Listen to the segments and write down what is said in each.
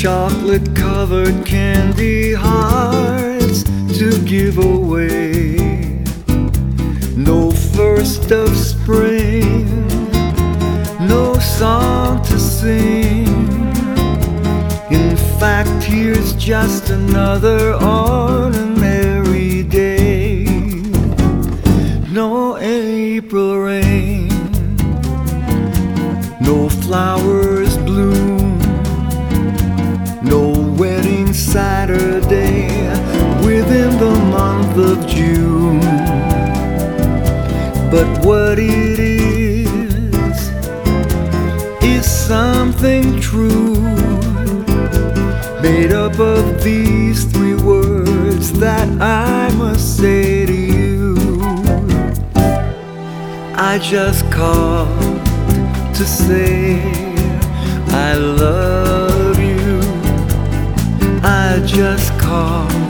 chocolate covered candy hearts to give away. No first of spring, no song to sing. In fact, here's just another ordinary what it is, is something true, made up of these three words that I must say to you. I just called to say I love you. I just called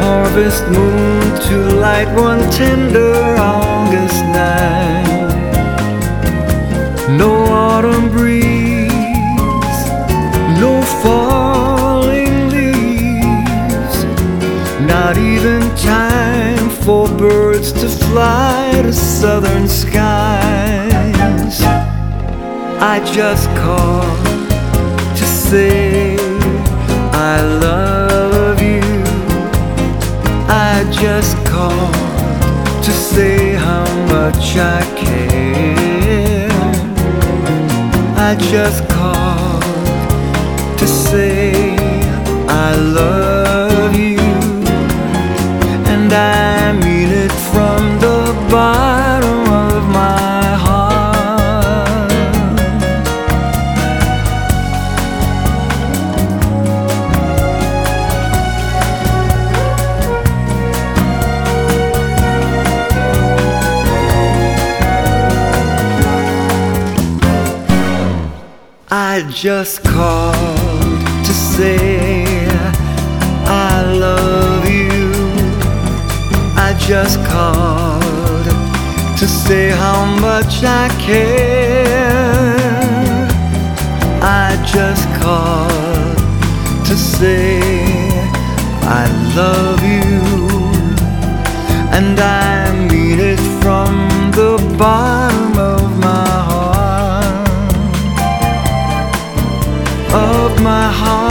harvest moon to light one tender August night, no autumn breeze, no falling leaves, not even time for birds to fly to southern skies. I just called to say I love just called to say how much I care. I just called to say I love I just called to say I love you. I just called to say how much I care. I just called to say I love you. my heart.